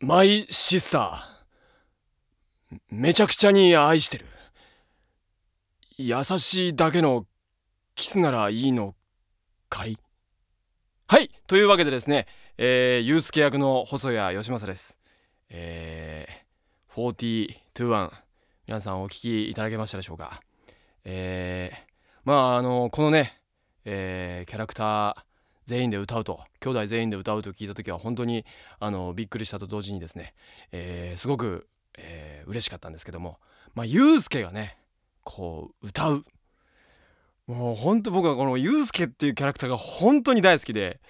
マイシスターめちゃくちゃに愛してる。優しいだけのキスならいいのかい？はいというわけでですね、えー、ユースケ役の細谷義正です。えー、421皆さんお聞きいただけましたでしょうか？えー、まああのこのね、えー、キャラクター全員で歌うと。兄弟全員で歌うと聞いた時は本当にあのびっくりしたと同時にですね、えー、すごく、えー、嬉しかったんですけども。まあユうスケがねこう歌う。もう本当僕はこのユうスケっていうキャラクターが本当に大好きで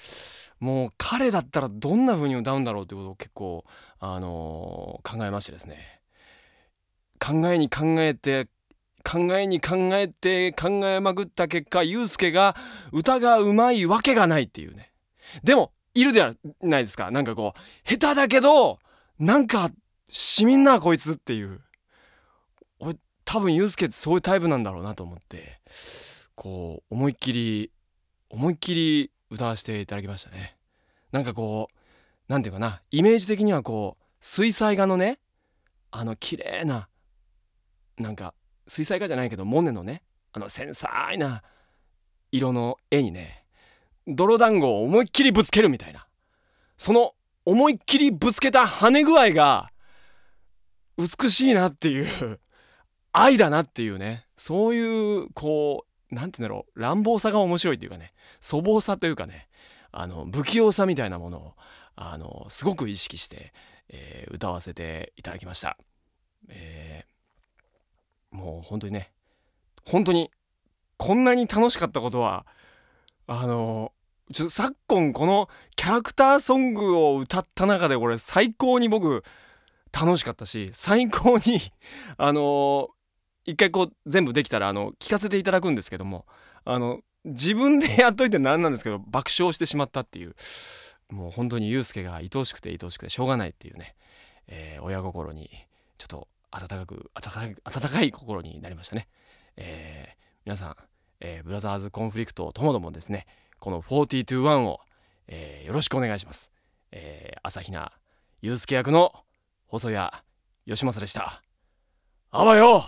もう彼だったらどんな風に歌うんだろうってことを結構あのー、考えましてですね。考えに考えて考えに考えて考えまくった結果ユうスケが歌がうまいわけがないっていうね。でもいるじゃないですか。なんかこう下手だけどなんかしみんなこいつっていう。俺多分ユうスケってそういうタイプなんだろうなと思ってこう思いっきり思いっきり歌わせていただきましたね。なんかこう何て言うかなイメージ的にはこう水彩画のねあの綺麗ななんか水彩画じゃないけどモネのねあの繊細な色の絵にね泥団子を思いっきりぶつけるみたいなその思いっきりぶつけた跳ね具合が美しいなっていう愛だなっていうねそういうこう何て言うんだろう乱暴さが面白いっていうかね粗暴さというかねあの不器用さみたいなものをあのすごく意識して、えー、歌わせていただきました。えーもう本当にね本当にこんなに楽しかったことはあのちょ昨今このキャラクターソングを歌った中でこれ最高に僕楽しかったし最高に あの一回こう全部できたらあの聞かせていただくんですけどもあの自分でやっといて何なんですけど爆笑してしまったっていうもう本当にユうスケが愛おしくて愛おしくてしょうがないっていうね、えー、親心にちょっと温かく温かい温かい心になりましたね、えー、皆さん、えー、ブラザーズコンフリクトともどもですねこの421を、えー、よろしくお願いします、えー、朝比奈祐介役の細谷義政でした。あばよ